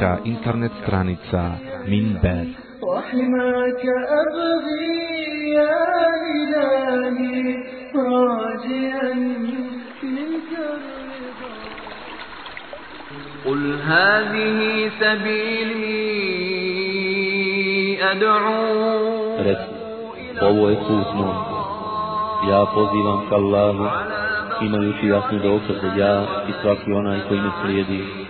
Islamska internet stranica Minber وحماك أبغي يا إلهي راجيا منك الرضا قل هذه سبيلي أدعو Reci, ovo je put moj. Ja pozivam ka Allahu, imajući jasnu dokaze ja i svaki onaj koji me slijedi.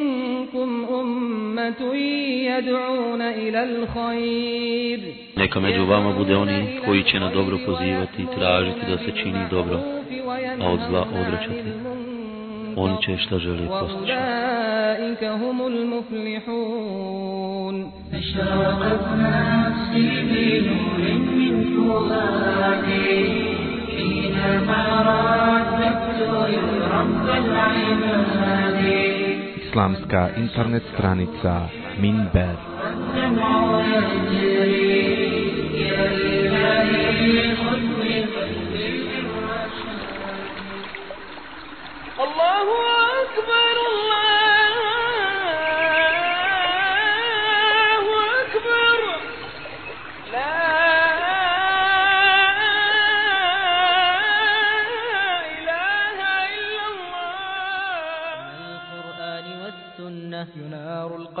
Neka među vama bude oni koji će na dobro pozivati i tražiti da se čini dobro, a od zla odrećati. Oni će šta želi postići. وأولئك هم المفلحون أشرقت نفسي بنور من فؤادي حينما رددت يا رب العباد Islamska internet stranica Minber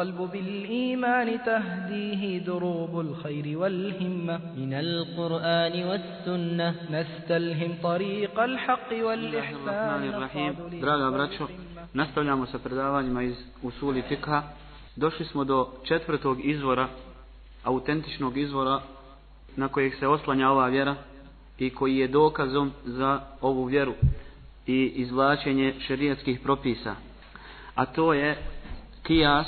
ينار القلب بالإيمان تهديه دروب الخير والهمة من القرآن والسنة نستلهم طريق الحق والإحسان Bismillahirrahmanirrahim. نصعد Draga لأرض braćo, القمة. nastavljamo sa predavanjima iz Usuli Fikha. Došli smo do četvrtog izvora, autentičnog izvora na kojeg se oslanja ova vjera i koji je dokazom za ovu vjeru i izvlačenje šerijatskih propisa. A to je kijas,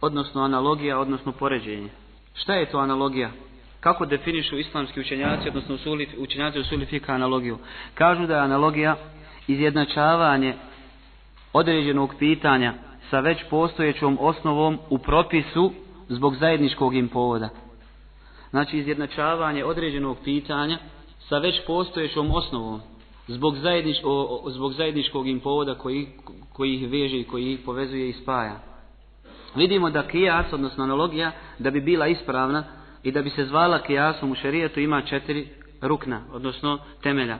odnosno analogija, odnosno poređenje. Šta je to analogija? Kako definišu islamski učenjaci, odnosno učenjaci usuli fika analogiju? Kažu da je analogija izjednačavanje određenog pitanja sa već postojećom osnovom u propisu zbog zajedničkog im povoda. Znači izjednačavanje određenog pitanja sa već postojećom osnovom zbog, zajednič, zbog zajedničkog im povoda koji, koji ih veže i koji ih povezuje i spaja. Vidimo da kijas, odnosno analogija, da bi bila ispravna i da bi se zvala kijasom u šerijetu ima četiri rukna, odnosno temelja.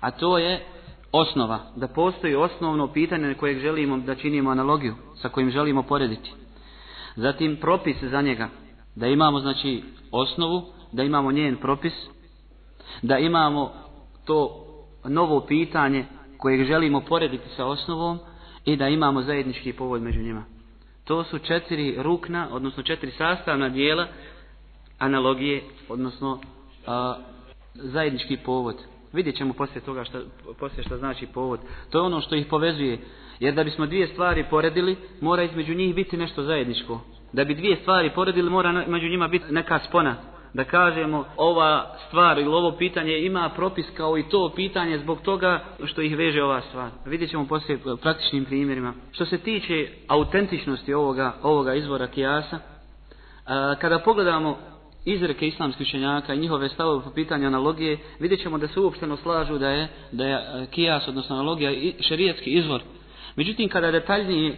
A to je osnova, da postoji osnovno pitanje na kojeg želimo da činimo analogiju, sa kojim želimo porediti. Zatim propis za njega, da imamo znači osnovu, da imamo njen propis, da imamo to novo pitanje kojeg želimo porediti sa osnovom i da imamo zajednički povod među njima. To su četiri rukna, odnosno četiri sastavna dijela analogije, odnosno a, zajednički povod. Vidjet ćemo poslije toga šta, poslije šta znači povod. To je ono što ih povezuje. Jer da bismo dvije stvari poredili, mora između njih biti nešto zajedničko. Da bi dvije stvari poredili, mora među njima biti neka spona. Da kažemo, ova stvar ili ovo pitanje ima propis kao i to pitanje zbog toga što ih veže ova stvar. Vidjet ćemo poslije praktičnim primjerima. Što se tiče autentičnosti ovoga, ovoga izvora kijasa, kada pogledamo izreke islamskih učenjaka i njihove stavove po pitanju analogije, vidjet ćemo da se uopšteno slažu da je, da je kijas, odnosno analogija, šerijetski izvor. Međutim, kada detaljnije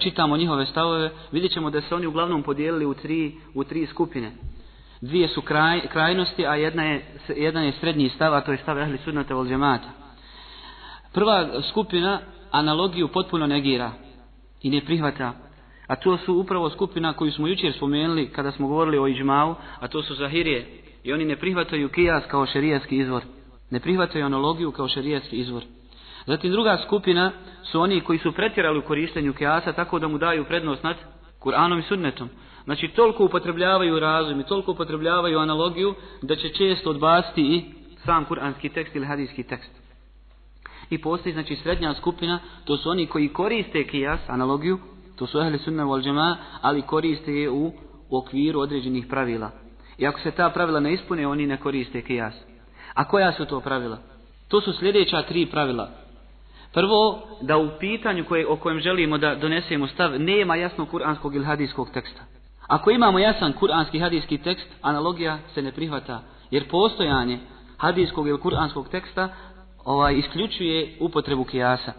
čitamo njihove stavove, vidjet ćemo da se oni uglavnom podijelili u tri, u tri skupine. Dvije su kraj, krajnosti, a jedna je, jedan je srednji stav, a to je stav ehli sunnata wal džemata. Prva skupina analogiju potpuno negira i ne prihvata. A to su upravo skupina koju smo jučer spomenuli kada smo govorili o iđmau, a to su zahirije. I oni ne prihvataju kijas kao šerijatski izvor. Ne prihvataju analogiju kao šerijatski izvor. Zatim druga skupina su oni koji su pretjerali u korištenju kijasa tako da mu daju prednost nad Kur'anom i sunnetom. Znači toliko upotrebljavaju razum i toliko upotrebljavaju analogiju da će često odbaciti i sam kuranski tekst ili hadijski tekst. I postoji znači srednja skupina, to su oni koji koriste kijas, analogiju, to su ehli sunna wal džema, ali koriste je u, u okviru određenih pravila. I ako se ta pravila ne ispune, oni ne koriste kijas. A koja su to pravila? To su sljedeća tri pravila. Prvo, da u pitanju koje, o kojem želimo da donesemo stav, nema jasnog kuranskog ili hadijskog teksta. Ako imamo jasan kuranski hadijski tekst, analogija se ne prihvata. Jer postojanje hadijskog ili kuranskog teksta ovaj isključuje upotrebu kijasa.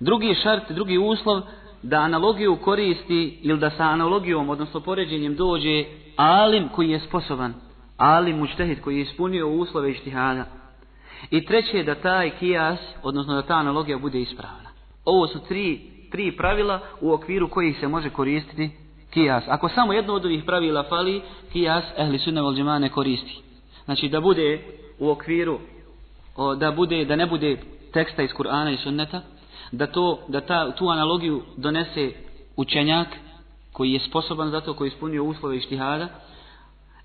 Drugi šart, drugi uslov, da analogiju koristi ili da sa analogijom, odnosno poređenjem dođe alim koji je sposoban, alim mučtehid koji je ispunio uslove ištihada. I treće je da taj kijas, odnosno da ta analogija bude ispravna. Ovo su tri, tri pravila u okviru kojih se može koristiti kijas. Ako samo jedno od ovih pravila fali, kijas ehli sunne ne koristi. Znači da bude u okviru, o, da, bude, da ne bude teksta iz Kur'ana i sunneta, da, to, da ta, tu analogiju donese učenjak koji je sposoban za to, koji ispunio uslove i štihada.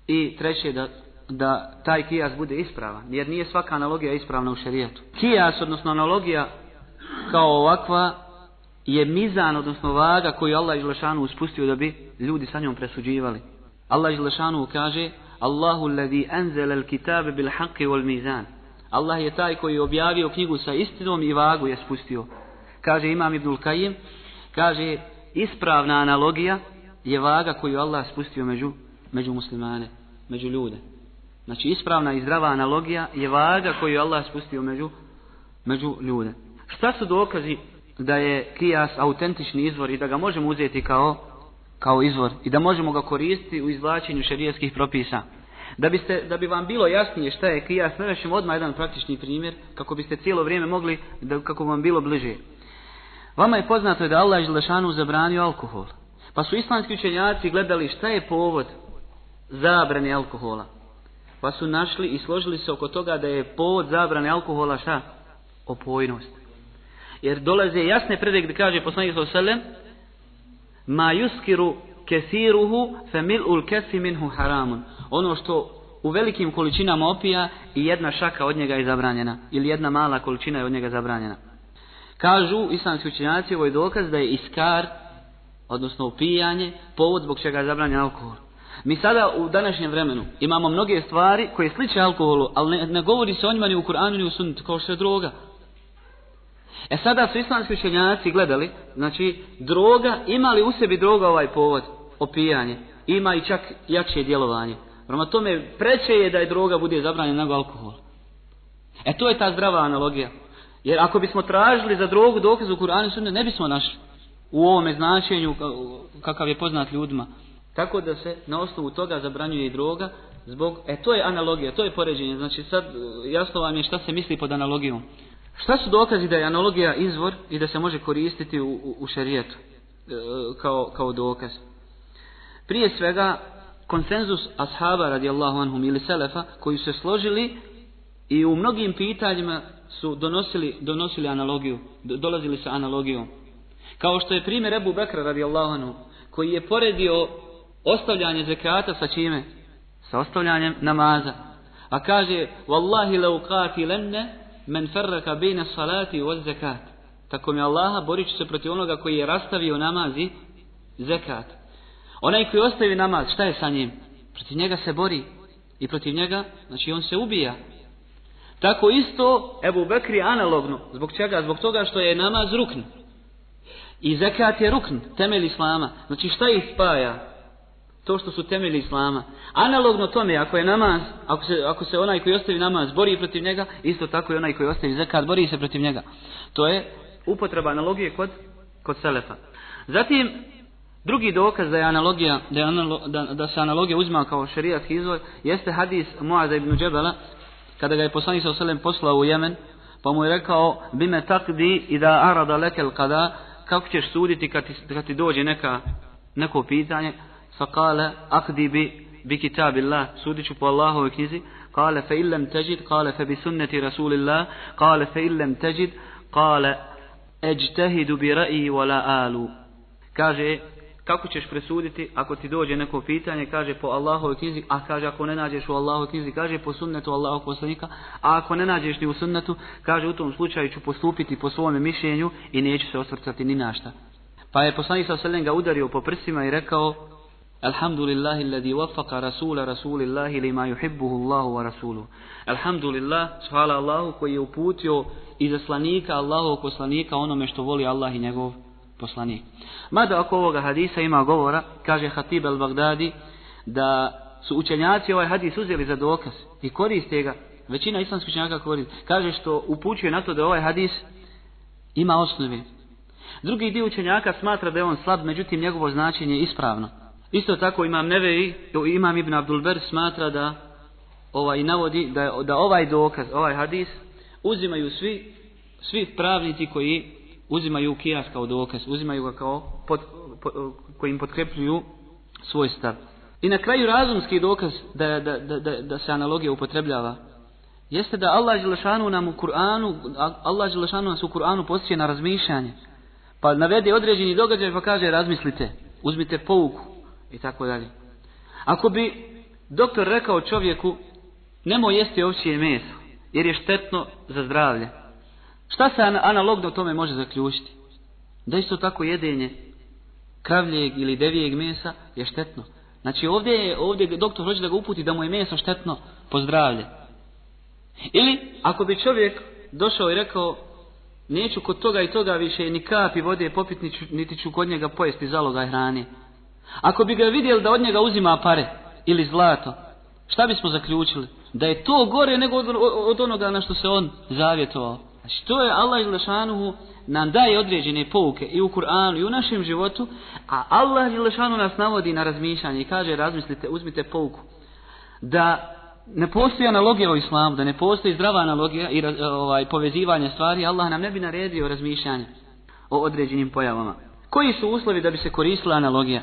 I treće da da taj kijas bude ispravan, jer nije svaka analogija ispravna u šerijetu. Kijas, odnosno analogija kao ovakva, je mizan, odnosno vaga koju Allah Želešanu uspustio da bi ljudi sa njom presuđivali. Allah Želešanu kaže Allahu alladhi anzala al-kitabe bil haqqi wal mizan. Allah je taj koji je objavio knjigu sa istinom i vagu je spustio. Kaže Imam Ibnul Kajim, kaže ispravna analogija je vaga koju Allah spustio među, među muslimane, među ljude. Znači ispravna i zdrava analogija je vaga koju Allah spustio među, među ljude. Šta su dokazi da je kijas autentični izvor i da ga možemo uzeti kao, kao izvor i da možemo ga koristiti u izvlačenju šerijskih propisa? Da, biste, da bi vam bilo jasnije šta je kijas, navešemo odmah jedan praktični primjer kako biste cijelo vrijeme mogli, da, kako vam bilo bliže. Vama je poznato da Allah Želešanu zabranio alkohol. Pa su islamski učenjaci gledali šta je povod zabrane alkohola pa su našli i složili se oko toga da je povod zabrane alkohola šta? Opojnost. Jer dolaze jasne predek gdje kaže poslanik sallam ma yuskiru kesiruhu fe mil'ul kesi minhu haramun. Ono što u velikim količinama opija i jedna šaka od njega je zabranjena. Ili jedna mala količina je od njega zabranjena. Kažu islamski učenjaci ovo dokaz da je iskar, odnosno upijanje, povod zbog čega je zabranjen alkohol. Mi sada u današnjem vremenu imamo mnoge stvari koje sliče alkoholu, ali ne, ne govori se o njima ni u Kur'anu ni u sunnetu kao što je droga. E sada su islamski učenjaci gledali, znači droga, ima li u sebi droga ovaj povod, opijanje, ima i čak jače djelovanje. Prema tome preće je da je droga bude zabranjena nego alkohol. E to je ta zdrava analogija. Jer ako bismo tražili za drogu dokaz u Kur'anu i sunnetu, ne bismo našli u ovome značenju kakav je poznat ljudima. Tako da se na osnovu toga zabranjuje i droga zbog, e to je analogija, to je poređenje. Znači sad jasno vam je šta se misli pod analogijom. Šta su dokazi da je analogija izvor i da se može koristiti u, u, u šerijetu e, kao, kao dokaz? Prije svega konsenzus ashaba radijallahu anhum ili selefa koji su se složili i u mnogim pitanjima su donosili, donosili analogiju, dolazili sa analogijom. Kao što je primjer Ebu Bekra radijallahu anhu koji je poredio ostavljanje zekata sa čime? Sa ostavljanjem namaza. A kaže, Wallahi lau qatilenne men ferraka bine salati wa zekat. Tako mi Allaha borit se protiv onoga koji je rastavio namaz i zekat. Onaj koji ostavi namaz, šta je sa njim? Protiv njega se bori. I protiv njega, znači on se ubija. Tako isto Ebu Bekri analogno. Zbog čega? Zbog toga što je namaz rukn. I zekat je rukn, temelj islama. Znači šta ih spaja? To što su temelji islama. Analogno tome, ako je namaz, ako se, ako se onaj koji ostavi namaz bori protiv njega, isto tako i onaj koji ostavi zakat bori se protiv njega. To je upotreba analogije kod, kod selefa. Zatim, drugi dokaz da je analogija, da, je analo, da, da se analogija uzma kao šerijatski izvoj, jeste hadis Muaza ibn Džebela, kada ga je poslanik sa oselem poslao u Jemen, Pa mu je rekao, bime takdi i da arada lekel kada, kako ćeš suditi kad ti, kad ti dođe neka, neko pitanje, fa kale, akdi bi, bi kitabillah, sudit ću po Allahove knjizi, kale fe illem teđid, kale fe bi sunneti Rasulillah, kale fe illem teđid, kale, eđtehidu bi ra'i wala alu. Kaže, kako ćeš presuditi ako ti dođe neko pitanje, kaže po Allahovoj knjizi, a kaže ako ne nađeš u Allahovoj knjizi, kaže po sunnetu Allahovog poslanika, a ako ne nađeš ni u sunnetu, kaže u tom slučaju ću postupiti po svome mišljenju i neću se osvrcati ni našta. Pa je poslanik sa ga udario po prsima i rekao, Alhamdulillahi alladhi waffaqa rasula rasulillahi lima yuhibbuhu Allahu wa rasuluhu. Alhamdulillah, hvala Allahu koji je uputio izaslanika Allahovog poslanika onome što voli Allah i njegov poslanik. Mada oko ovoga hadisa ima govora, kaže Hatib al-Baghdadi, da su učenjaci ovaj hadis uzeli za dokaz i koriste ga. Većina islamskih učenjaka koriste. Kaže što upućuje na to da ovaj hadis ima osnovi. Drugi dio učenjaka smatra da je on slab, međutim njegovo značenje je ispravno. Isto tako imam Neveji, imam Ibn Abdulber smatra da ovaj navodi da, da ovaj dokaz, ovaj hadis uzimaju svi svi pravnici koji uzimaju kijas kao dokaz, uzimaju ga kao pod, pod, koji im potkrepljuju svoj stav. I na kraju razumski dokaz da, da, da, da, da se analogija upotrebljava jeste da Allah Želešanu nam u Kur'anu, Allah Želešanu nas u Kur'anu postiče na razmišljanje. Pa navede određeni događaj pa kaže razmislite, uzmite pouku i tako dalje. Ako bi doktor rekao čovjeku nemoj jesti ovčije meso jer je štetno za zdravlje. Šta se analogno tome može zaključiti? Da isto tako jedenje kravljeg ili devijeg mesa je štetno. Znači ovdje, je, ovdje doktor hoće da ga uputi da mu je meso štetno po zdravlje. Ili ako bi čovjek došao i rekao neću kod toga i toga više ni kapi vode popit niti ću kod njega pojesti zaloga hrane. Ako bi ga vidjeli da od njega uzima pare ili zlato, šta bismo zaključili? Da je to gore nego od, od onoga na što se on zavjetovao. Znači to je Allah Želešanuhu nam daje određene pouke i u Kur'anu i u našem životu, a Allah Želešanuhu nas navodi na razmišljanje i kaže razmislite, uzmite pouku. Da ne postoji analogija u islamu, da ne postoji zdrava analogija i ovaj, povezivanje stvari, Allah nam ne bi naredio razmišljanje o određenim pojavama. Koji su uslovi da bi se koristila analogija?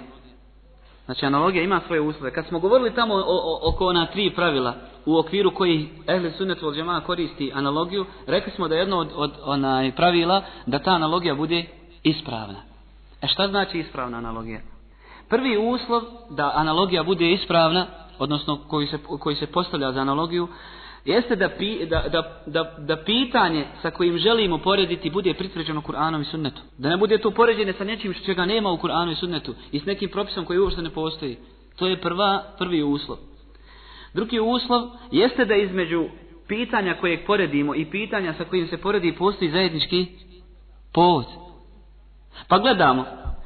Znači analogija ima svoje uslove. Kad smo govorili tamo o, o, oko ona tri pravila u okviru koji Ehli Sunnet vol koristi analogiju, rekli smo da jedno od, od onaj pravila da ta analogija bude ispravna. E šta znači ispravna analogija? Prvi uslov da analogija bude ispravna, odnosno koji se, koji se postavlja za analogiju, jeste da, pi, da, da, da, da pitanje sa kojim želimo porediti bude pritvrđeno Kur'anom i sunnetu. Da ne bude to poređene sa nečim što čega nema u Kur'anu i sunnetu i s nekim propisom koji uopšte ne postoji. To je prva, prvi uslov. Drugi uslov jeste da između pitanja kojeg poredimo i pitanja sa kojim se poredi postoji zajednički povod. Pa gledamo.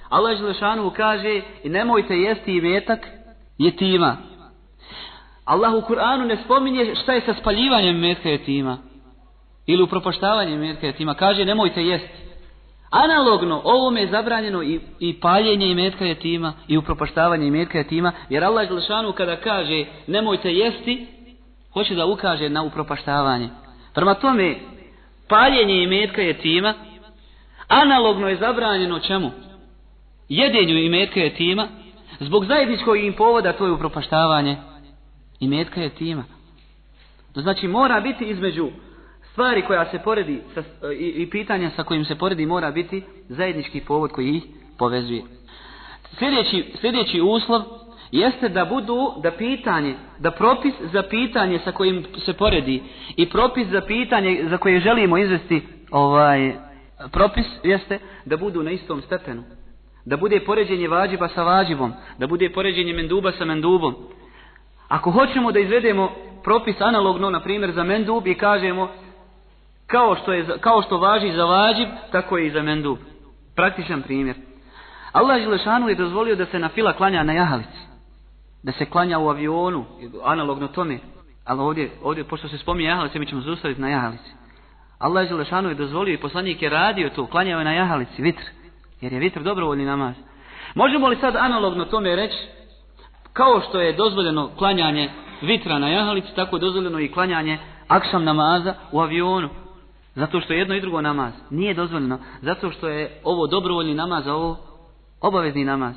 Allah Želešanu kaže i nemojte jesti i metak jetima. Allah u Kur'anu ne spominje šta je sa spaljivanjem metka jetima. Ili upropaštavanjem metka jetima. Kaže nemojte jesti. Analogno ovome je zabranjeno i, i paljenje imetka jetima i upropaštavanje imetka jetima. Jer Allah Želešanu kada kaže nemojte jesti, hoće da ukaže na upropaštavanje. Prema tome, paljenje imetka jetima analogno je zabranjeno čemu? Jedenju imetka jetima zbog zajedničkog im povoda to je upropaštavanje i metka je tima. To znači mora biti između stvari koja se poredi sa, i, i pitanja sa kojim se poredi mora biti zajednički povod koji ih povezuje. Sljedeći, sljedeći uslov jeste da budu, da pitanje, da propis za pitanje sa kojim se poredi i propis za pitanje za koje želimo izvesti ovaj propis jeste da budu na istom stepenu. Da bude poređenje vađiba sa vađibom, da bude poređenje menduba sa mendubom, Ako hoćemo da izvedemo propis analogno, na primjer, za mendub i kažemo kao što, je, kao što važi za vađib, tako je i za mendub. Praktičan primjer. Allah Želešanu je dozvolio da se na fila klanja na jahalici. Da se klanja u avionu, analogno tome. Ali ovdje, ovdje pošto se spominje jahalice, mi ćemo zustaviti na jahalici. Allah Želešanu je dozvolio i poslanik je radio to, klanjao je na jahalici, vitr. Jer je vitr dobrovoljni namaz. Možemo li sad analogno tome reći kao što je dozvoljeno klanjanje vitra na jahalici, tako je dozvoljeno i klanjanje akšam namaza u avionu. Zato što je jedno i drugo namaz. Nije dozvoljeno. Zato što je ovo dobrovoljni namaz, a ovo obavezni namaz.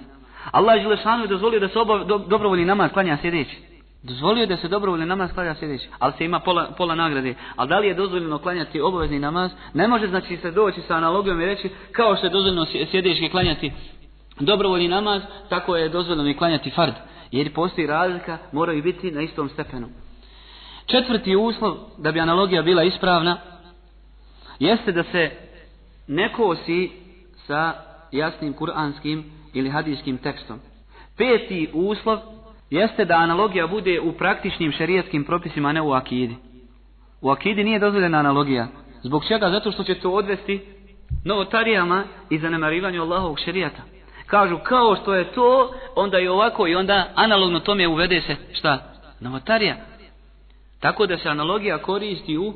Allah je Želešanu dozvolio da se obav, do, dobrovoljni namaz klanja sjedeći. Dozvolio je da se dobrovoljni namaz klanja sjedeći, ali se ima pola, pola nagrade. Ali da li je dozvoljeno klanjati obavezni namaz? Ne može znači se doći sa analogijom i reći kao što je dozvoljeno sjedeći klanjati dobrovoljni namaz, tako je dozvoljeno i klanjati fard. Jer postoji razlika, moraju biti na istom stepenu. Četvrti uslov, da bi analogija bila ispravna, jeste da se ne kosi sa jasnim kuranskim ili hadijskim tekstom. Peti uslov jeste da analogija bude u praktičnim šerijetskim propisima, a ne u akidi. U akidi nije dozvoljena analogija. Zbog čega? Zato što će to odvesti novotarijama i zanemarivanju Allahovog šerijata. Kažu kao što je to, onda i ovako i onda analogno tome uvede se šta? Novotarija. Tako da se analogija koristi u,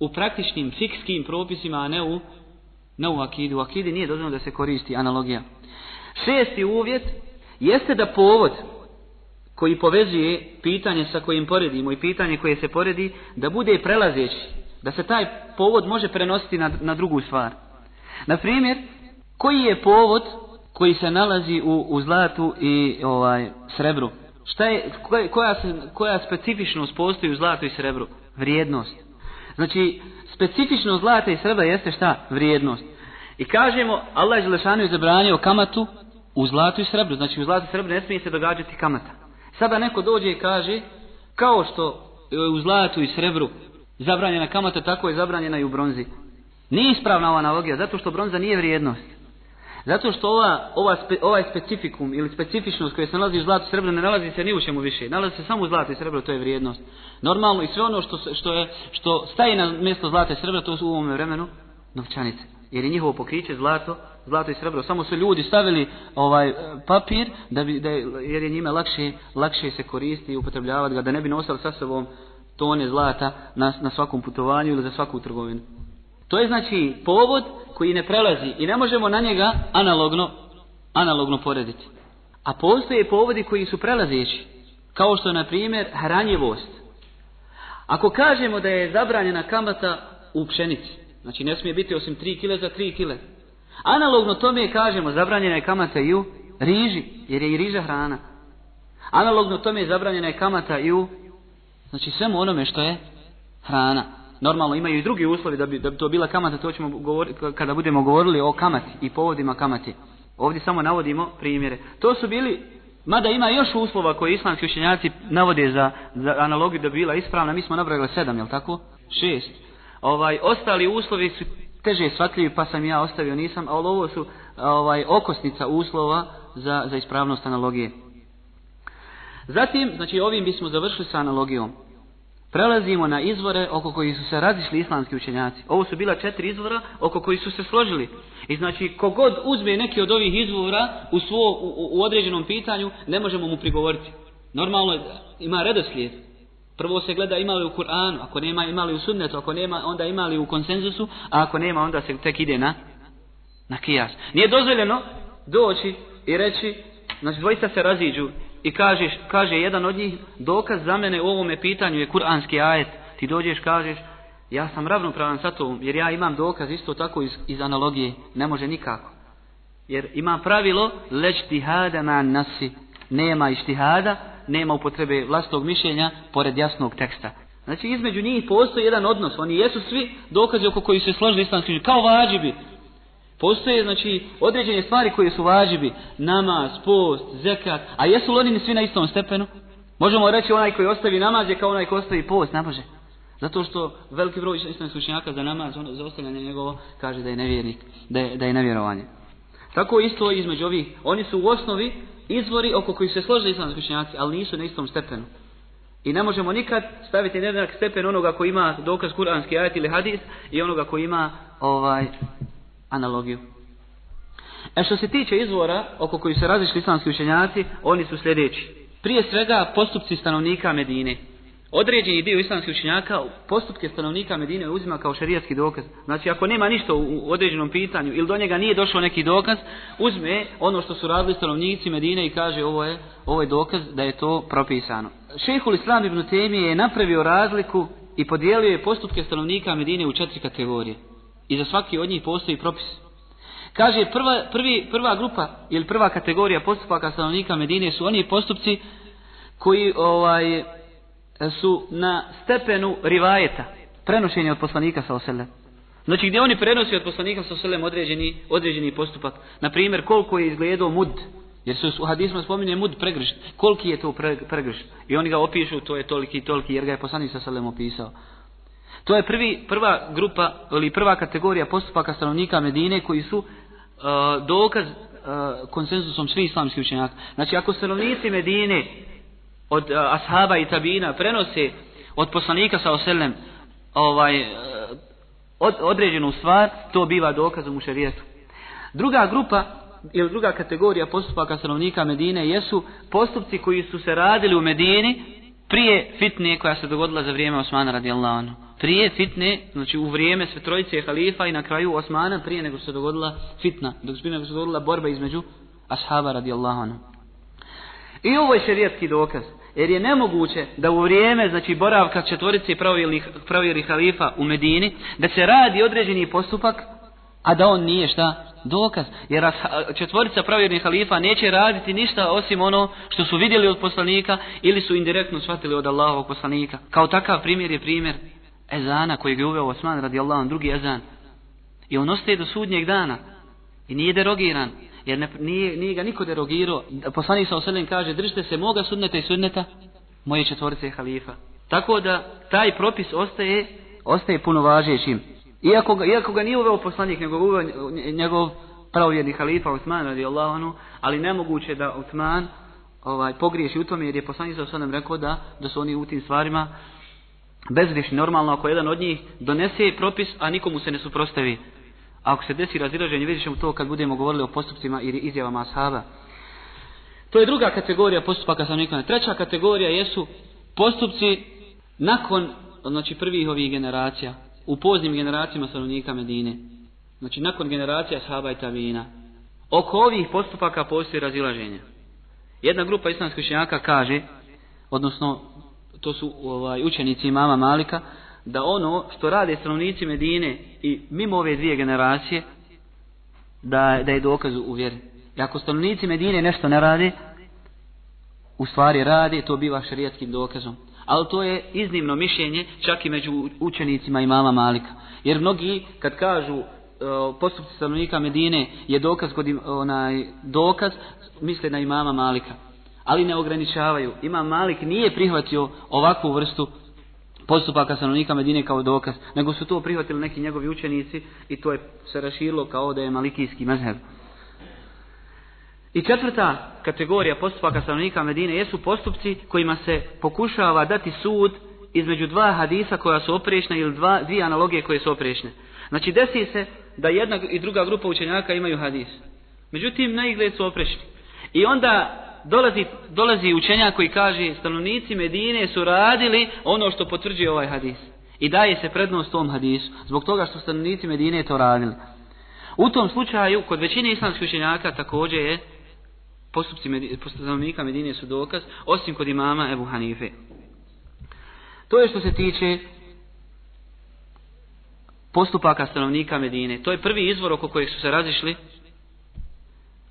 u praktičnim fikskim propisima, a ne u, ne u akidi. U akidi nije dozvoljeno da se koristi analogija. Šesti uvjet jeste da povod koji povezuje pitanje sa kojim poredimo i pitanje koje se poredi, da bude prelazeći. Da se taj povod može prenositi na, na drugu stvar. Na primjer, koji je povod koji se nalazi u, u zlatu i ovaj srebru? Šta je, koja, se, koja specifičnost postoji u zlatu i srebru? Vrijednost. Znači, specifičnost zlata i srebra jeste šta? Vrijednost. I kažemo, Allah je zabranio kamatu u zlatu i srebru. Znači, u zlatu i srebru ne smije se događati kamata. Sada neko dođe i kaže, kao što je u zlatu i srebru zabranjena kamata, tako je zabranjena i u bronzi. Nije ispravna ova analogija, zato što bronza nije vrijednost. Zato što ova, ova spe, ovaj specifikum ili specifičnost koja se nalazi u zlatu i srebru ne nalazi se ni u čemu više. Nalazi se samo u zlatu i srebru, to je vrijednost. Normalno i sve ono što, što, je, što staje na mjesto zlata i srebra, to su u ovom vremenu novčanice. Jer je njihovo pokriće zlato, zlato i srebro. Samo su ljudi stavili ovaj papir da bi, da, jer je njime lakše, lakše se koristi i upotrebljavati ga, da ne bi nosili sa sobom tone zlata na, na svakom putovanju ili za svaku trgovinu. To je znači povod koji ne prelazi i ne možemo na njega analogno, analogno porediti. A postoje povodi koji su prelazeći, kao što na primjer hranjivost. Ako kažemo da je zabranjena kamata u pšenici, znači ne smije biti osim 3 kile za 3 kile, analogno tome kažemo zabranjena je kamata i u riži, jer je i riža hrana. Analogno tome je zabranjena je kamata i u, znači svemu onome što je hrana. Normalno imaju i drugi uslovi da bi, da bi to bila kamata, to ćemo govoriti kada budemo govorili o kamati i povodima kamati. Ovdje samo navodimo primjere. To su bili, mada ima još uslova koje islamski učenjaci navode za, za analogiju da bi bila ispravna, mi smo nabrali sedam, jel tako? Šest. Ovaj, ostali uslovi su teže shvatljivi, pa sam ja ostavio, nisam, ali ovo su ovaj, okosnica uslova za, za ispravnost analogije. Zatim, znači ovim bismo završili sa analogijom prelazimo na izvore oko koji su se razišli islamski učenjaci. Ovo su bila četiri izvora oko koji su se složili. I znači, kogod uzme neki od ovih izvora u, svo, u, u određenom pitanju, ne možemo mu prigovoriti. Normalno ima redoslijed. Prvo se gleda ima li u Kur'anu, ako nema ima li u sunnetu, ako nema onda ima li u konsenzusu, a ako nema onda se tek ide na, na kijas. Nije dozvoljeno doći i reći, znači dvojica se raziđu, i kažeš, kaže jedan od njih, dokaz za mene u ovome pitanju je kuranski ajet. Ti dođeš, kažeš, ja sam ravnopravan sa tobom, jer ja imam dokaz isto tako iz, iz analogije. Ne može nikako. Jer ima pravilo, leć tihada ma nasi. Nema ištihada, nema upotrebe vlastnog mišljenja, pored jasnog teksta. Znači, između njih postoji jedan odnos. Oni jesu svi dokazi oko koji se složili islamski kao vađibi. Postoje, znači, određene stvari koje su važibi, namaz, post, zekat, a jesu li oni svi na istom stepenu? Možemo reći onaj koji ostavi namaz je kao onaj koji ostavi post, ne može. Zato što veliki broj islamskih učenjaka za namaz, ono, za ostavljanje njegovo, kaže da je nevjernik, da je, da je nevjerovanje. Tako isto između ovih, oni su u osnovi izvori oko kojih se slože islamski učenjaci, ali nisu na istom stepenu. I ne možemo nikad staviti jednak stepen onoga koji ima dokaz kuranski ajet ili hadis i onoga koji ima ovaj analogiju. E što se tiče izvora oko koji se razišli islamski učenjaci, oni su sljedeći. Prije svega postupci stanovnika Medine. Određeni dio islamskih učenjaka postupke stanovnika Medine uzima kao šarijatski dokaz. Znači ako nema ništa u određenom pitanju ili do njega nije došao neki dokaz, uzme ono što su radili stanovnici Medine i kaže ovo je, ovo je dokaz da je to propisano. Šehhul Islam ibn Temije je napravio razliku i podijelio je postupke stanovnika Medine u četiri kategorije. I za svaki od njih postoji propis. Kaže, prva, prvi, prva grupa ili prva kategorija postupaka stanovnika Medine su oni postupci koji ovaj, su na stepenu rivajeta, prenošenja od poslanika sa osele. Znači gdje oni prenosi od poslanika sa oselem određeni, određeni postupak. Na primjer, koliko je izgledao mud, jer se u hadismu spominje mud pregršt. Koliki je to pre, pregršt? I oni ga opišu, to je toliki i toliki, jer ga je poslanik sa oselem opisao. To je prvi, prva grupa ili prva kategorija postupaka stanovnika Medine koji su uh, dokaz uh, konsenzusom svih islamskih učenjaka. Znači ako stanovnici Medine od uh, ashaba i tabina prenose od poslanika sa oselem ovaj, od, određenu stvar, to biva dokazom u šerijetu. Druga grupa ili druga kategorija postupaka stanovnika Medine jesu postupci koji su se radili u Medini prije fitne koja se dogodila za vrijeme Osmana radijallahu anhu. Prije fitne, znači u vrijeme sve trojice halifa i na kraju Osmana prije nego se dogodila fitna, dok se nego se dogodila borba između ashaba radijallahu anhu. I ovo je šerijatski dokaz. Jer je nemoguće da u vrijeme, znači boravka četvorice pravili, pravili halifa u Medini, da se radi određeni postupak, a da on nije šta? Dokaz. Jer četvorica pravjernih halifa neće raditi ništa osim ono što su vidjeli od poslanika ili su indirektno shvatili od Allahovog poslanika. Kao takav primjer je primjer ezana kojeg je uveo Osman radi Allahom, drugi ezan. I on ostaje do sudnjeg dana. I nije derogiran. Jer ne, nije, nije ga niko derogirao. Poslanik sa oselem kaže, držite se moga sudneta i sudneta moje četvorice halifa. Tako da taj propis ostaje, ostaje puno važećim. Iako ga, iako ga nije uveo poslanik, nego uveo njegov pravovjerni halifa Osman radi Allahonu, ali nemoguće da Osman ovaj, pogriješi u tome jer je poslanik sa oselem rekao da, da su oni u tim stvarima bezgriješni. Normalno ako jedan od njih donese propis, a nikomu se ne suprostavi. Ako se desi razilaženje, vidjet ćemo to kad budemo govorili o postupcima ili izjavama ashaba. To je druga kategorija postupaka sa nikome. Treća kategorija jesu postupci nakon, znači prvih ovih generacija, u poznim generacijama stanovnika Medine. Znači nakon generacija ashaba i tabina. Oko ovih postupaka postoji razilaženje. Jedna grupa islamskih učenjaka kaže, odnosno to su ovaj, učenici imama Malika, da ono što rade stanovnici Medine i mimo ove dvije generacije, da, da je dokaz u vjeri. I ako stanovnici Medine nešto ne rade, u stvari rade, to biva šarijatskim dokazom. Ali to je iznimno mišljenje čak i među učenicima imama Malika. Jer mnogi kad kažu uh, postupci stanovnika Medine je dokaz kod onaj dokaz misle na imama Malika. Ali ne ograničavaju. Imam Malik nije prihvatio ovakvu vrstu postupaka stanovnika Medine kao dokaz, nego su to prihvatili neki njegovi učenici i to je se raširilo kao da je malikijski mezheb. I četvrta kategorija postupaka stanovnika Medine jesu postupci kojima se pokušava dati sud između dva hadisa koja su oprešne ili dva, dvije analogije koje su oprešne. Znači desi se da jedna i druga grupa učenjaka imaju hadis. Međutim, na izgled su oprešni. I onda dolazi, dolazi učenja koji kaže stanovnici Medine su radili ono što potvrđuje ovaj hadis. I daje se prednost tom hadisu. Zbog toga što stanovnici Medine to radili. U tom slučaju, kod većine islamskih učenjaka također je postupci stanovnika Medine su dokaz, osim kod imama Ebu Hanife. To je što se tiče postupaka stanovnika Medine. To je prvi izvor oko kojeg su se razišli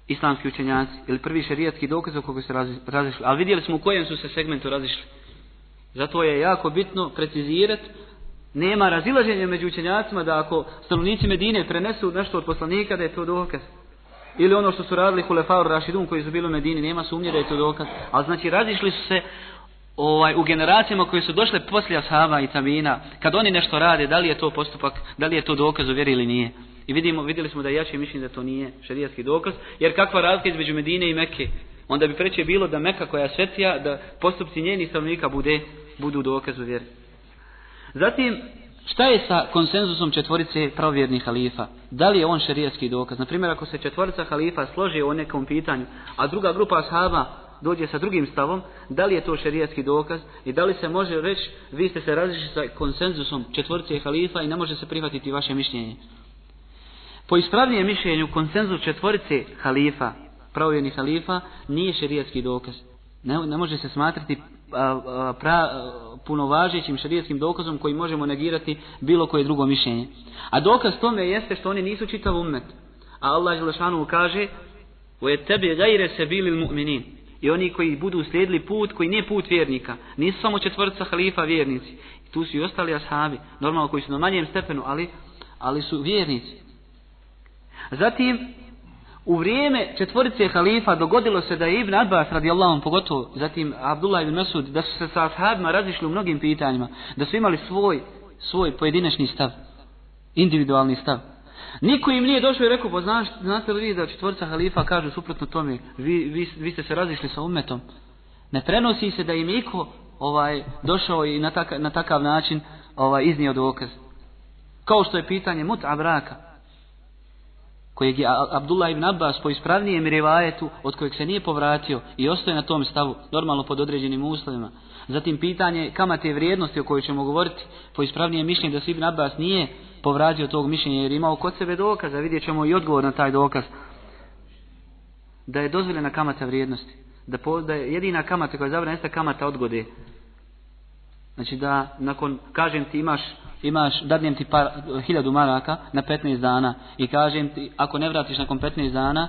islamski učenjaci ili prvi šerijatski dokaz oko kojeg se razišli. Ali vidjeli smo u kojem su se segmentu razišli. Zato je jako bitno precizirati nema razilaženja među učenjacima da ako stanovnici Medine prenesu nešto od poslanika da je to dokaz. Ili ono što su radili Hulefaur Rašidun koji su bili u Medini, nema sumnje da je to dokaz. Ali znači razišli su se ovaj, u generacijama koje su došle poslije Ashaba i Tabina, kad oni nešto rade, da li je to postupak, da li je to dokaz u vjeri ili nije. I vidimo, vidjeli smo da je jače mišljenje da to nije šarijatski dokaz, jer kakva razlika između Medine i Mekke, onda bi preće bilo da Meka koja je svetija, da postupci njenih stanovnika bude, budu dokaz u vjeri. Zatim, šta je sa konsenzusom četvorice pravovjernih halifa? Da li je on šarijatski dokaz? Naprimjer, ako se četvorica halifa složi o nekom pitanju, a druga grupa ashaba dođe sa drugim stavom, da li je to šerijatski dokaz i da li se može reći, vi ste se različili sa konsenzusom četvorice halifa i ne može se prihvatiti vaše mišljenje. Po ispravnijem mišljenju, konsenzus četvorice halifa, pravovjernih halifa, nije šerijatski dokaz. Ne, ne može se smatrati pra, punovažećim šarijetskim dokazom koji možemo negirati bilo koje drugo mišljenje. A dokaz tome jeste što oni nisu čitav ummet. A Allah Želešanu kaže je tebi gajre se bili mu'minin. I oni koji budu slijedili put koji nije put vjernika. Nisu samo četvrca halifa vjernici. Tu su i ostali ashabi. Normalno koji su na manjem stepenu, ali, ali su vjernici. Zatim, u vrijeme četvorice halifa dogodilo se da je Ibn Abbas radijallahu pogotovo, zatim Abdullah ibn Masud, da su se sa ashabima razišli u mnogim pitanjima, da su imali svoj, svoj pojedinačni stav, individualni stav. Niko im nije došao i rekao, pa znaš, znate li vi da četvorica halifa kažu suprotno tome, vi, vi, vi ste se razišli sa umetom. Ne prenosi se da im iko ovaj, došao i na, taka, na takav način ovaj, iznio dokaz. Kao što je pitanje mut'a braka kojeg je Abdullah ibn Abbas po ispravnijem rivajetu od kojeg se nije povratio i ostaje na tom stavu, normalno pod određenim uslovima. Zatim pitanje kamate vrijednosti o kojoj ćemo govoriti po ispravnijem mišljenju da se ibn Abbas nije povratio tog mišljenja jer imao kod sebe dokaza, vidjet ćemo i odgovor na taj dokaz. Da je dozvoljena kamata vrijednosti. Da, po, da je jedina kamata koja je zabrana jeste kamata odgode. Znači da nakon, kažem ti imaš imaš, dadnem ti par, hiljadu maraka na 15 dana i kažem ti, ako ne vratiš nakon 15 dana,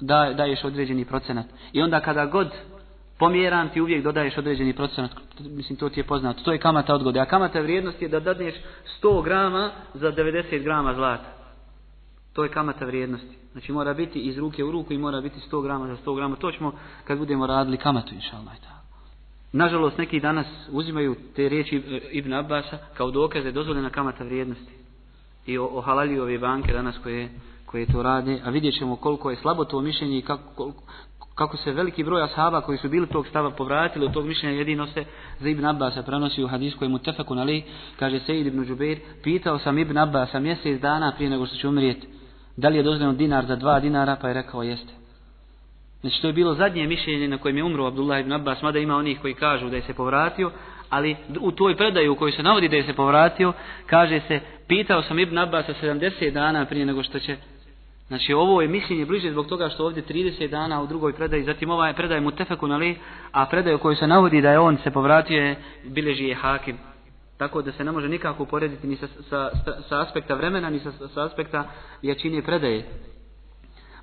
da, daješ određeni procenat. I onda kada god pomjeran ti uvijek dodaješ određeni procenat, mislim to ti je poznato, to je kamata odgode. A kamata vrijednosti je da dadneš 100 grama za 90 grama zlata. To je kamata vrijednosti. Znači mora biti iz ruke u ruku i mora biti 100 grama za 100 grama. To ćemo kad budemo radili kamatu, inša Allah. Nažalost, neki danas uzimaju te riječi Ibn Abbasa kao dokaze dozvoljena kamata vrijednosti. I ohalaljuju ove banke danas koje, koje to rade. A vidjet ćemo koliko je slabo to mišljenje i kako, koliko, kako se veliki broj ashaba koji su bili tog stava povratili od tog mišljenja jedino se za Ibn Abbasa prenosi u hadis koji mu tefakun ali, kaže Sejid ibn Đubeir, pitao sam Ibn Abbasa mjesec dana prije nego što će umrijeti, da li je dozvoljeno dinar za dva dinara, pa je rekao jeste. Znači to je bilo zadnje mišljenje na kojem je umro Abdullah ibn Abbas, mada ima onih koji kažu da je se povratio, ali u toj predaju u kojoj se navodi da je se povratio, kaže se, pitao sam ibn Abbasa 70 dana prije nego što će Znači ovo je mišljenje bliže zbog toga što ovdje 30 dana u drugoj predaji, zatim ova je predaj mu tefekun ali, a predaj u kojoj se navodi da je on se povratio je bileži je hakim. Tako da se ne može nikako uporediti ni sa, sa, sa aspekta vremena, ni sa, sa aspekta jačine predaje.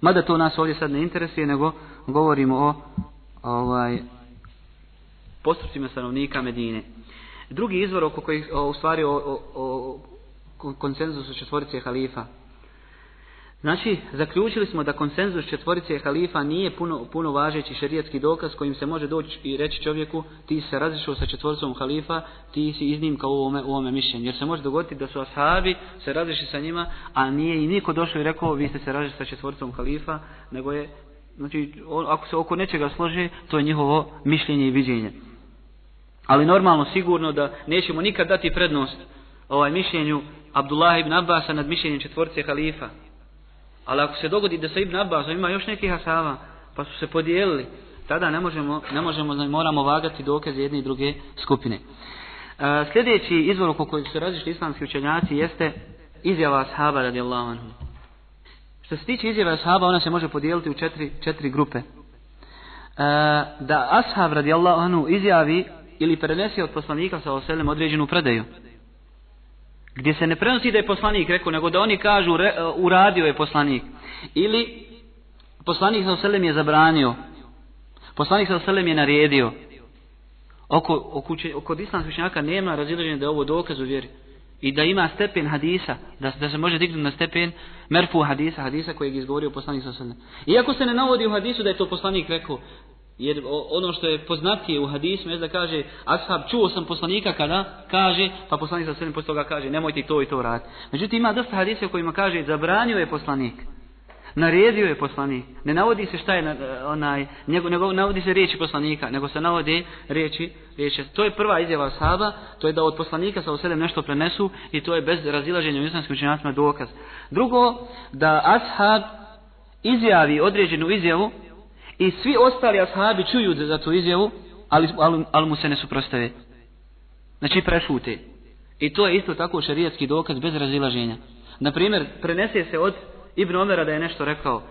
Mada to nas ovdje sad ne interesuje, nego govorimo o ovaj, postupcima stanovnika Medine. Drugi izvor oko kojih, u stvari o, o, o konsenzusu četvorice halifa. Znači, zaključili smo da konsenzus četvorice halifa nije puno, puno važeći šerijetski dokaz kojim se može doći i reći čovjeku ti se razišao sa četvoricom halifa, ti si iznimka u ovome, u ovome mišljenju. Jer se može dogoditi da su ashabi se razišli sa njima, a nije i niko došao i rekao vi ste se razišli sa četvoricom halifa, nego je, znači, ako se oko nečega slože, to je njihovo mišljenje i viđenje. Ali normalno, sigurno da nećemo nikad dati prednost ovaj mišljenju Abdullah ibn Abbasa nad mišljenjem četvorice halifa. Ali ako se dogodi da sa Ibn Abbasom ima još nekih asava, pa su se podijelili, tada ne možemo, ne možemo, moramo vagati dokaze jedne i druge skupine. E, sljedeći izvor oko kojeg su različiti islamski učenjaci jeste izjava ashaba radijallahu anhu. Što se tiče izjava ashaba, ona se može podijeliti u četiri, četiri grupe. E, da ashab radijallahu anhu izjavi ili prenesi od poslanika sa oselem određenu predaju gdje se ne prenosi da je poslanik rekao, nego da oni kažu re, uh, uradio je poslanik. Ili poslanik sa oselem je zabranio. Poslanik sa oselem je naredio. Oko, oko, oko islamskih učenjaka nema razilaženja da je ovo dokaz u vjeri. I da ima stepen hadisa, da, da se može dignuti na stepen merfu hadisa, hadisa kojeg je izgovorio poslanik sa oselem. Iako se ne navodi u hadisu da je to poslanik rekao, Jer ono što je poznatije u hadisu je da kaže ashab čuo sam poslanika kada kaže pa poslanik sa srednjim toga kaže nemojte to i to raditi. Međutim ima dosta hadisa u kojima kaže zabranio je poslanik. Naredio je poslanik. Ne navodi se šta je na, onaj nego, nego navodi se riječi poslanika, nego se navodi riječi, riječi. To je prva izjava ashaba, to je da od poslanika sa osedem nešto prenesu i to je bez razilaženja u islamskim učenjacima dokaz. Drugo, da ashab izjavi određenu izjavu I svi ostali ashabi čuju za tu izjavu, ali, ali, ali mu se ne suprostave. Znači prešute. I to je isto tako šarijatski dokaz bez razilaženja. Naprimjer, prenese se od Ibn Omera da je nešto rekao.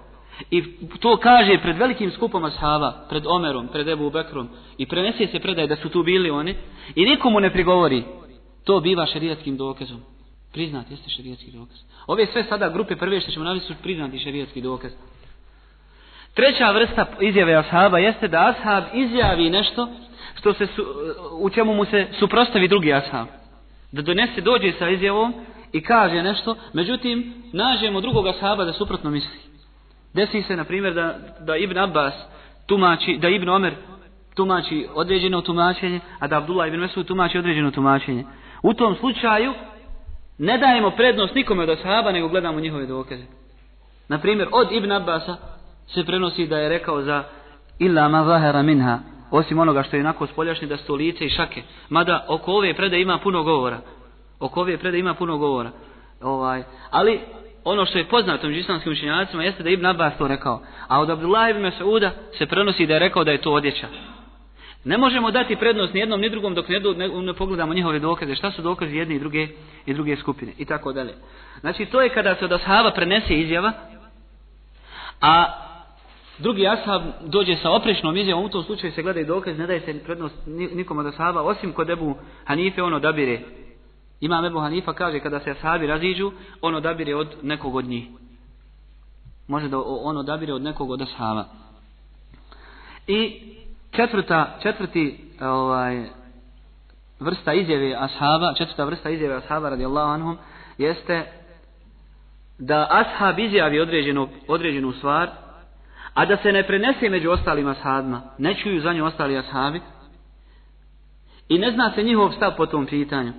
I to kaže pred velikim skupom ashaba, pred Omerom, pred Ebu Bekrom. I prenese se predaj da su tu bili oni. I nikomu ne prigovori. To biva šerijatskim dokazom. Priznat jeste šerijatski dokaz. Ove sve sada grupe prve što ćemo navesti su priznati šerijatski dokaz. Treća vrsta izjave ashaba jeste da ashab izjavi nešto što se su, u čemu mu se suprostavi drugi ashab. Da donese, dođe sa izjavom i kaže nešto, međutim, nađemo drugog ashaba da suprotno misli. Desi se, na primjer, da, da Ibn Abbas tumači, da Ibn Omer tumači određeno tumačenje, a da Abdullah ibn Mesud tumači određeno tumačenje. U tom slučaju ne dajemo prednost nikome od ashaba, nego gledamo njihove dokaze. Na primjer, od Ibn Abbasa se prenosi da je rekao za illa ma zahara minha, osim onoga što je onako spoljašnje da su lice i šake. Mada oko ove prede ima puno govora. Oko ove prede ima puno govora. Ovaj, ali ono što je poznato među islamskim učenjacima jeste da je Ibn Abbas to rekao. A od Abdullah ibn Mas'uda se prenosi da je rekao da je to odjeća. Ne možemo dati prednost ni jednom ni drugom dok ne, ne, ne pogledamo njihove dokaze. Šta su dokazi jedne i druge i druge skupine i tako dalje. Znači to je kada se od ashaba prenese izjava, a drugi ashab dođe sa oprečnom izjavom, u tom slučaju se gleda i dokaz, ne daje se prednost nikom od ashaba, osim kod Ebu Hanife on odabire. Imam Ebu Hanifa kaže kada se ashabi raziđu, on odabire od nekog od njih. Može da on odabire od nekog od ashaba. I četvrta, četvrti ovaj, vrsta izjave ashaba, četvrta vrsta izjave ashaba radijallahu anhum, jeste da ashab izjavi određenu, određenu stvar, a da se ne prenese među ostalim ashabima, ne čuju za nju ostali ashabi, i ne zna se njihov stav po tom pitanju.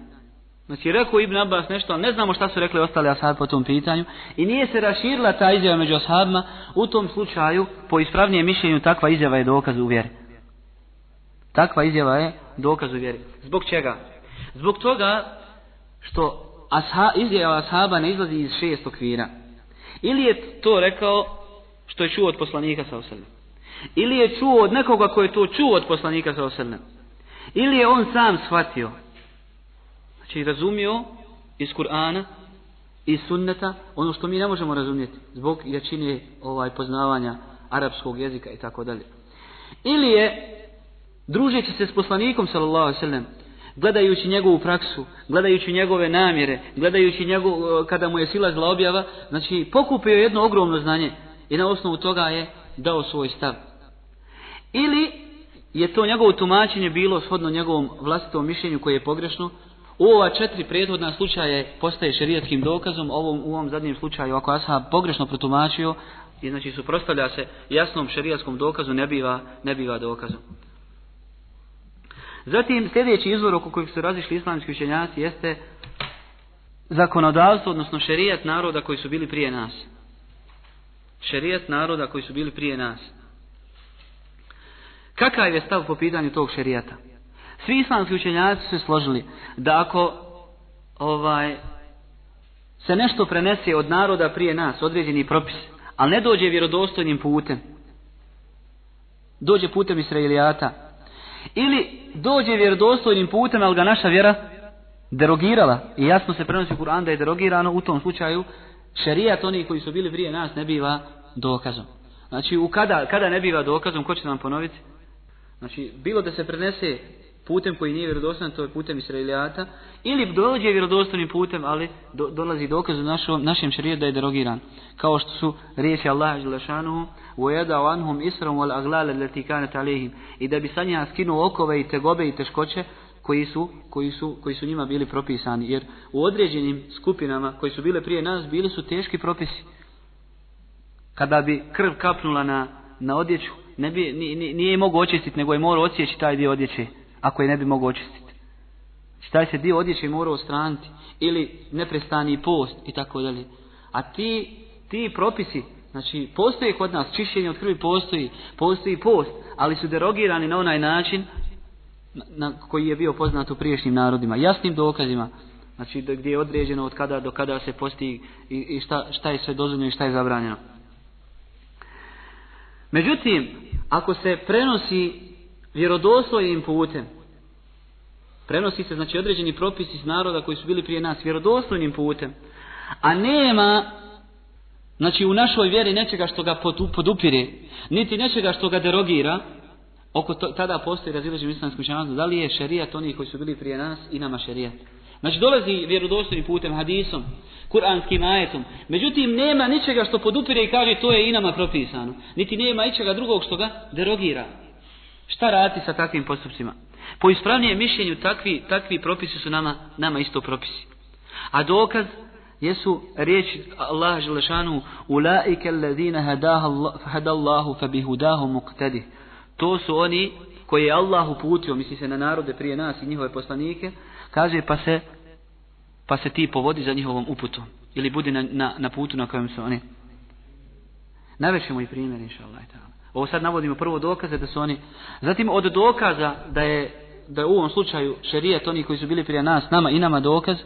Znači, rekao Ibn Abbas nešto, ne znamo šta su rekli ostali ashabi po tom pitanju, i nije se raširila ta izjava među ashabima, u tom slučaju, po ispravnijem mišljenju, takva izjava je dokaz u vjeri. Takva izjava je dokaz u vjeri. Zbog čega? Zbog toga što asha, izjava ashaba ne izlazi iz šest okvira. Ili je to rekao što je čuo od poslanika sa oselem. Ili je čuo od nekoga koji je to čuo od poslanika sa oselem. Ili je on sam shvatio. Znači razumio iz Kur'ana i sunneta ono što mi ne možemo razumjeti zbog jačine ovaj poznavanja arapskog jezika i tako dalje. Ili je družeći se s poslanikom sallallahu alejhi ve sellem gledajući njegovu praksu, gledajući njegove namjere, gledajući njegov, kada mu je silazila objava, znači pokupio jedno ogromno znanje i na osnovu toga je dao svoj stav. Ili je to njegovo tumačenje bilo shodno njegovom vlastitom mišljenju koje je pogrešno, u ova četiri prethodna slučaje postaje šerijatskim dokazom, ovom, u ovom zadnjem slučaju ako ashab pogrešno protumačio, i znači suprostavlja se jasnom šerijatskom dokazu, ne biva, ne biva dokazom. Zatim sljedeći izvor oko kojeg su razišli islamski učenjaci jeste zakonodavstvo, odnosno šerijat naroda koji su bili prije nas. Šerijat naroda koji su bili prije nas. Kakav je stav po pitanju tog šerijata? Svi islamski učenjaci su se složili da ako ovaj se nešto prenese od naroda prije nas, određeni propis, ali ne dođe vjerodostojnim putem, dođe putem Israilijata, ili dođe vjerodostojnim putem, ali ga naša vjera derogirala i jasno se prenosi Kur'an da je derogirano u tom slučaju šerijat oni koji su bili prije nas ne biva dokazom. Znači, u kada, kada ne biva dokazom, ko će nam ponoviti? Znači, bilo da se prenese putem koji nije vjerodostojan, to je putem Israilijata, ili dođe vjerodostojnim putem, ali do, dolazi dokaz u našom, našem šarijetu da je derogiran. Kao što su riječi Allah Želešanuhu, وَيَدَعُ عَنْهُمْ إِسْرَمْ وَالْأَغْلَالَ الَّتِي كَانَتْ عَلَيْهِمْ I da bi sa njima skinuo okove i tegobe i teškoće koji su, koji, su, koji su njima bili propisani. Jer u određenim skupinama koji su bile prije nas, bili su teški propisi. Kada bi krv kapnula na, na odjeću, ne bi, nije, nije mogo očistiti, nego je morao odsjeći taj dio odjeće ako je ne bi mogo očistiti. Znači, taj se dio odjeće mora ostraniti. Ili neprestani post i tako dalje. A ti, ti propisi, znači postoji kod nas, čišćenje od krvi postoji, postoji post, ali su derogirani na onaj način na, koji je bio poznat u priješnjim narodima. Jasnim dokazima, znači gdje je određeno od kada do kada se posti i, i šta, šta je sve dozvoljeno i šta je zabranjeno. Međutim, ako se prenosi vjerodostojnim putem. Prenosi se znači određeni propisi iz naroda koji su bili prije nas vjerodostojnim putem. A nema znači u našoj vjeri nečega što ga podu- podupire, niti nečega što ga derogira, oko to, tada postoji razilaženje islamskom učenjacima, da li je šerijat oni koji su bili prije nas i nama šerijat. Znači dolazi vjerodostojnim putem, hadisom, kuranskim ajetom. Međutim, nema ničega što podupire i kaže to je i nama propisano. Niti nema ničega drugog što ga derogira. Šta raditi sa takvim postupcima? Po ispravnijem mišljenju takvi, takvi propisi su nama, nama isto propisi. A dokaz jesu riječi Allah Želešanu Ulaike Allah- hadallahu fabihudahu muqtadih. To su oni koji je Allah uputio, misli se na narode prije nas i njihove poslanike, kaže pa se pa se ti povodi za njihovom uputom ili budi na, na, na putu na kojem su oni. Navećemo i primjer, inša Allah. Ovo sad navodimo prvo dokaze da su oni... Zatim od dokaza da je, da je u ovom slučaju šerijet oni koji su bili prije nas, nama i nama dokaz,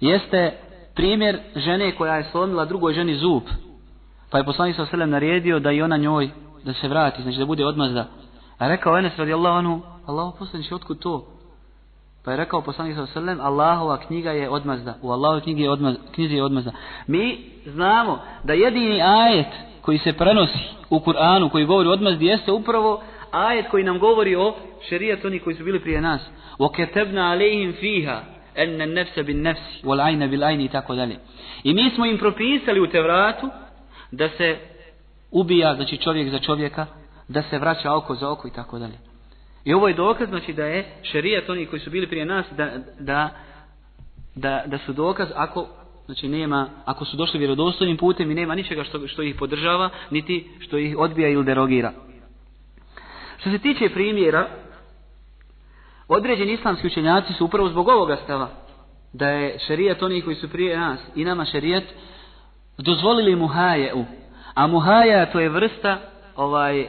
jeste primjer žene koja je slomila drugoj ženi zub. Pa je poslanik sa naredio da i ona njoj da se vrati, znači da bude odmazda. A rekao Enes radijallahu anhu, Allahu poslanici, otkud to? Pa je rekao poslanik sallallahu alejhi Allahova knjiga je odmazda. U Allahovoj knjigi je odmazda, knjizi je odmazda. Mi znamo da jedini ajet koji se prenosi u Kur'anu koji govori o odmazdi jeste upravo ajet koji nam govori o šerijatu oni koji su bili prije nas. Wa katabna alehim fiha an an-nafs bin-nafsi wal 'ayna bil-'ayni i tako dalje. I mi smo im propisali u Tevratu da se ubija znači čovjek za čovjeka, da se vraća oko za oko i tako dalje. I ovo je dokaz, znači da je šerijat oni koji su bili prije nas, da, da, da, da su dokaz ako znači nema, ako su došli vjerodostojnim putem i nema ničega što, što ih podržava, niti što ih odbija ili derogira. Što se tiče primjera, određeni islamski učenjaci su upravo zbog ovoga stava, da je šerijat onih koji su prije nas i nama šerijat, dozvolili muhajeu. A muhaja to je vrsta ovaj e,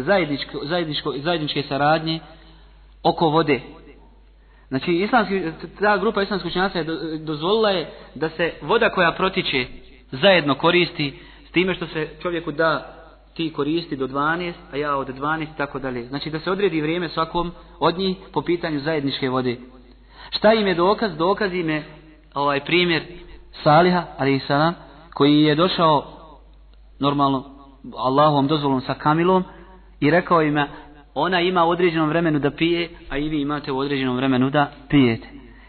zajedničko, zajedničko, zajedničke saradnje oko vode. Znači, islamski, ta grupa islamskih učenjaka je do- dozvolila je da se voda koja protiče zajedno koristi s time što se čovjeku da ti koristi do 12, a ja od 12 i tako dalje. Znači da se odredi vrijeme svakom od njih po pitanju zajedničke vode. Šta im je dokaz? Dokaz im je ovaj primjer Saliha, ali salam, koji je došao normalno Allahovom dozvolom sa kamilom i rekao im ona ima u određenom vremenu da pije, a i vi imate u određenom vremenu da pijete.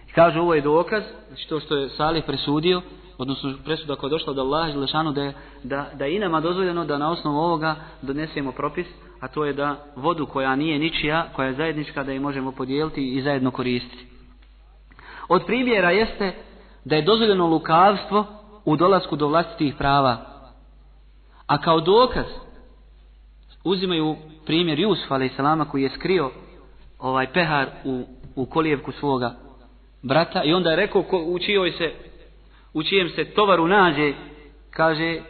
I kaže ovo je dokaz, znači to što je Salih presudio, odnosno presuda koja je došla od Allaha da je, da, da je i dozvoljeno da na osnovu ovoga donesemo propis, a to je da vodu koja nije ničija, koja je zajednička, da je možemo podijeliti i zajedno koristiti. Od primjera jeste da je dozvoljeno lukavstvo u dolasku do vlastitih prava. A kao dokaz uzimaju primjer Jusuf a.s. koji je skrio ovaj pehar u, u kolijevku svoga brata i onda je rekao ko, u, se, u čijem se tovaru nađe, kaže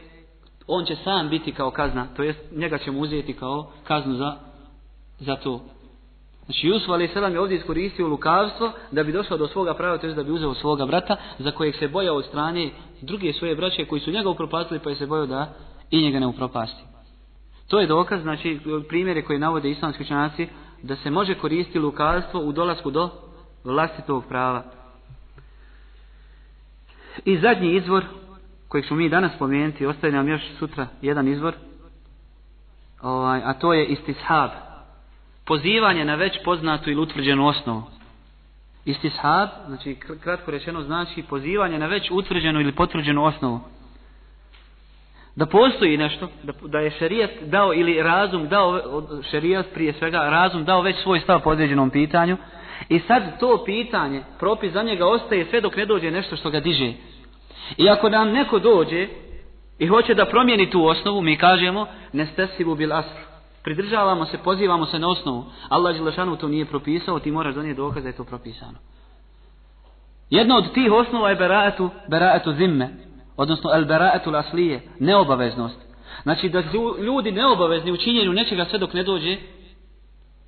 on će sam biti kao kazna, to jest njega ćemo uzeti kao kaznu za, za to. Znači Jusuf a.s. je ovdje iskoristio lukavstvo da bi došao do svoga prava, to jest da bi uzeo svoga brata za kojeg se bojao od strane druge svoje braće koji su njega upropastili pa je se bojao da i njega ne upropasti. To je dokaz, znači primjere koje navode islamski učenjaci da se može koristiti lukavstvo u dolasku do vlastitog prava. I zadnji izvor kojeg ćemo mi danas spomenuti, ostaje nam još sutra jedan izvor, ovaj, a to je istishab. Pozivanje na već poznatu ili utvrđenu osnovu. Istishab, znači kr- kratko rečeno znači pozivanje na već utvrđenu ili potvrđenu osnovu. Da postoji nešto, da, da je šerijat dao ili razum dao, šerijat prije svega, razum dao već svoj stav po određenom pitanju i sad to pitanje, propis za njega ostaje sve dok ne dođe nešto što ga diže. I ako nam neko dođe i hoće da promijeni tu osnovu, mi kažemo nestesibu bil asr. Pridržavamo se, pozivamo se na osnovu. Allah Đelešanu to nije propisao, ti moraš donijeti dokaz da je to propisano. Jedna od tih osnova je beraetu, beraetu zimme, odnosno el beraetu aslije, neobaveznost. Znači da ljudi neobavezni u činjenju nečega sve dok ne dođe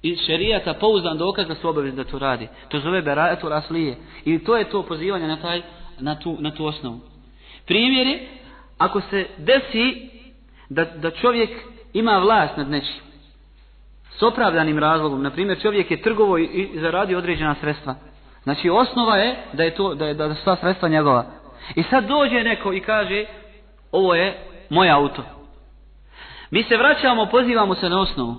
iz šerijata pouzdan dokaz da su obavezni da to radi. To zove beraetu aslije. I to je to pozivanje na, taj, na, tu, na tu osnovu. Primjer je, ako se desi da, da čovjek ima vlast nad nečim, s opravdanim razlogom, na primjer čovjek je trgovo i, zaradio određena sredstva. Znači osnova je da je to da je da su sva sredstva njegova. I sad dođe neko i kaže ovo je moj auto. Mi se vraćamo, pozivamo se na osnovu.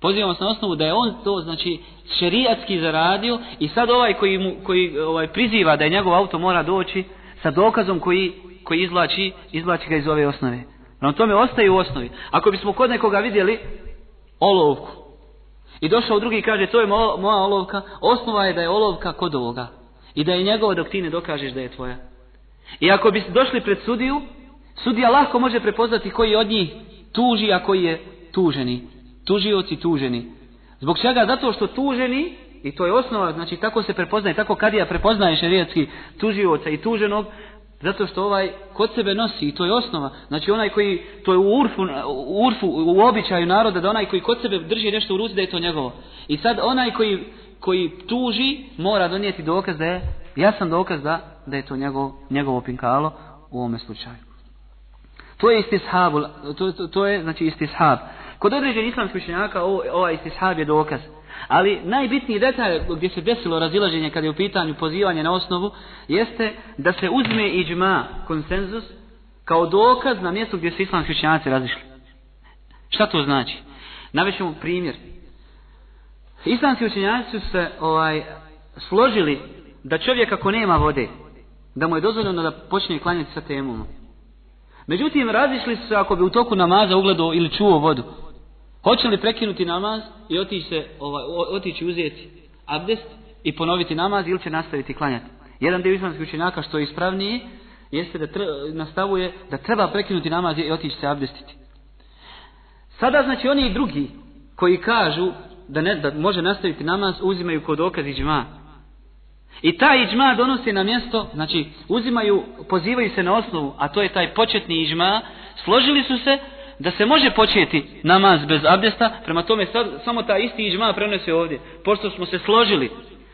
Pozivamo se na osnovu da je on to, znači, šerijatski zaradio i sad ovaj koji, mu, koji ovaj, priziva da je njegov auto mora doći sa dokazom koji, koji izvlači, izvlači ga iz ove osnove. Na tome ostaje u osnovi. Ako bismo kod nekoga vidjeli olovku i došao drugi i kaže to je mo, moja olovka, osnova je da je olovka kod ovoga i da je njegova dok ti ne dokažeš da je tvoja. I ako bi došli pred sudiju, sudija lahko može prepoznati koji od njih tuži, a koji je tuženi. Tužioci tuženi. Zbog čega? Zato što tuženi, i to je osnova, znači tako se prepoznaje, tako kad ja prepoznaje šerijetski tužioca i tuženog, zato što ovaj kod sebe nosi i to je osnova. Znači onaj koji, to je u urfu, u, urfu, u običaju naroda, da onaj koji kod sebe drži nešto u ruci da je to njegovo. I sad onaj koji, koji tuži mora donijeti dokaz da je, jasan dokaz da, da je to njegov, njegovo pinkalo u ovome slučaju. To je istishab, to, to, to je znači istishab. Kod određenih islamskih učenjaka ovaj istishab je dokaz. Ali najbitniji detalj gdje se desilo razilaženje kada je u pitanju pozivanje na osnovu jeste da se uzme iđma, konsenzus, kao dokaz na mjestu gdje su islamski učenjaci razišli. Šta to znači? Navećemo primjer. Islamski učenjaci su se ovaj, složili da čovjek ako nema vode, da mu je dozvoljeno da počne klanjati sa temom. Međutim, razišli su se ako bi u toku namaza ugledao ili čuo vodu. Hoće li prekinuti namaz i otići, se, ovaj, otići uzeti abdest i ponoviti namaz ili će nastaviti klanjati. Jedan dio islamskih učenjaka što je ispravniji jeste da tre, nastavuje da treba prekinuti namaz i otići se abdestiti. Sada znači oni i drugi koji kažu da, ne, da može nastaviti namaz uzimaju kod dokaz iđma. I taj iđma donosi na mjesto, znači uzimaju, pozivaju se na osnovu, a to je taj početni iđma, složili su se da se može početi namaz bez abdesta, prema tome sad, samo ta isti iđma prenose ovdje. Pošto smo se složili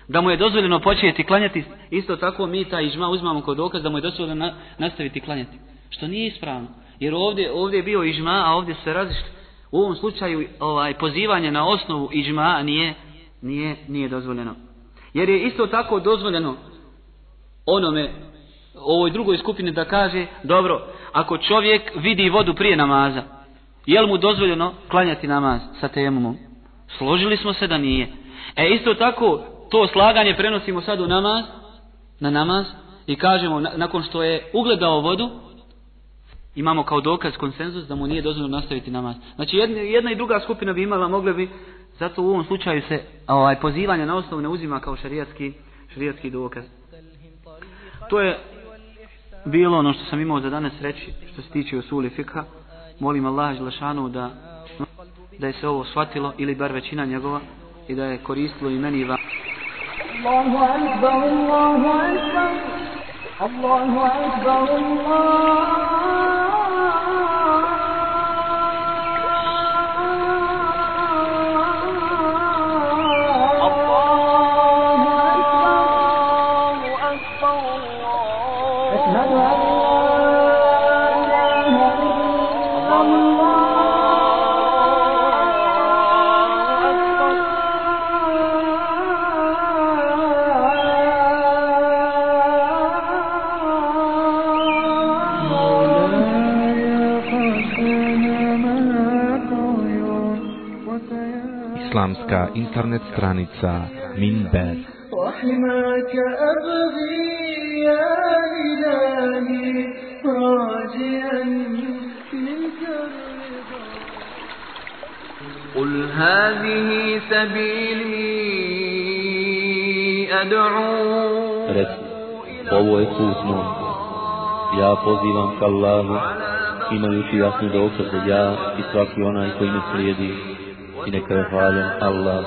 da mu je dozvoljeno početi klanjati, isto tako mi ta iđma uzmamo kod dokaz da mu je dozvoljeno na, nastaviti klanjati. Što nije ispravno. Jer ovdje, ovdje je bio iđma, a ovdje se razišli. U ovom slučaju ovaj pozivanje na osnovu iđma nije, nije, nije dozvoljeno. Jer je isto tako dozvoljeno onome ovoj drugoj skupini da kaže, dobro, ako čovjek vidi vodu prije namaza, je li mu dozvoljeno klanjati namaz sa temom? Složili smo se da nije. E isto tako, to slaganje prenosimo sad u namaz, na namaz, i kažemo, nakon što je ugledao vodu, imamo kao dokaz konsenzus da mu nije dozvoljeno nastaviti namaz. Znači jedna, i druga skupina bi imala, mogle bi, zato u ovom slučaju se ovaj pozivanje na osnovu ne uzima kao šarijatski, šarijatski dokaz. To je bilo ono što sam imao za danas reći što se tiče usuli fikha. Molim Allah Želešanu da da je se ovo shvatilo ili bar većina njegova i da je koristilo i meni i vam. Allahu akbar, Allahu akbar, Allahu akbar, internet stranica Minber. وحماك أبغي يا إلهي راجيا منك الرضا قل هذه سبيلي أدعو Reci, ovo je put moj. Ja pozivam ka Allahu, imajući jasnu dokaz da ja i svaki onaj koji me slijedi i neka je إنك Allah.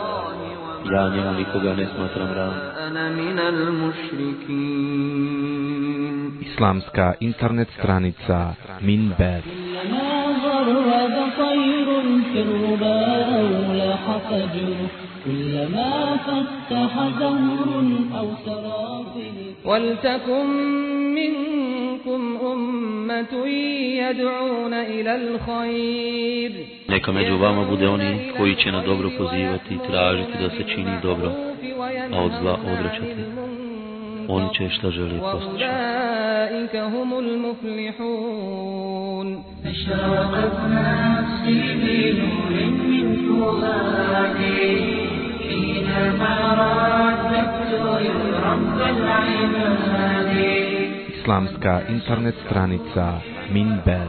Ja يعني nikoga ne smatram ravnim. Islamska internet stranica Minber. كلما فتح زهر أو سراب ولتكن من Neka među vama bude oni koji će na dobro pozivati i tražiti da se čini dobro, a od zla odrećati. Oni će šta želi postići. وأولئك هم المفلحون أشرقت نفسي بنور من فؤادي حينما رددت يا رب العباد Islamska internet stranica Minber